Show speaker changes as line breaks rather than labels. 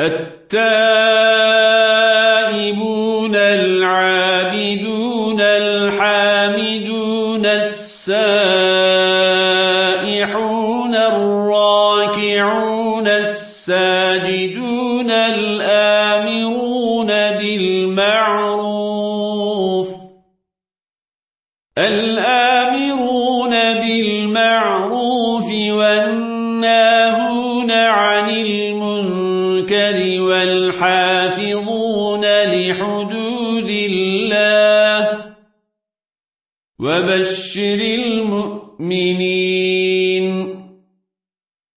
التائبون العابدون الحامدون السائحون الراكعون الساجدون الآمرون بالمعروف. الآمرون بالمعروف والناهون المنكر والحافظون لحدود الله وبشر المؤمنين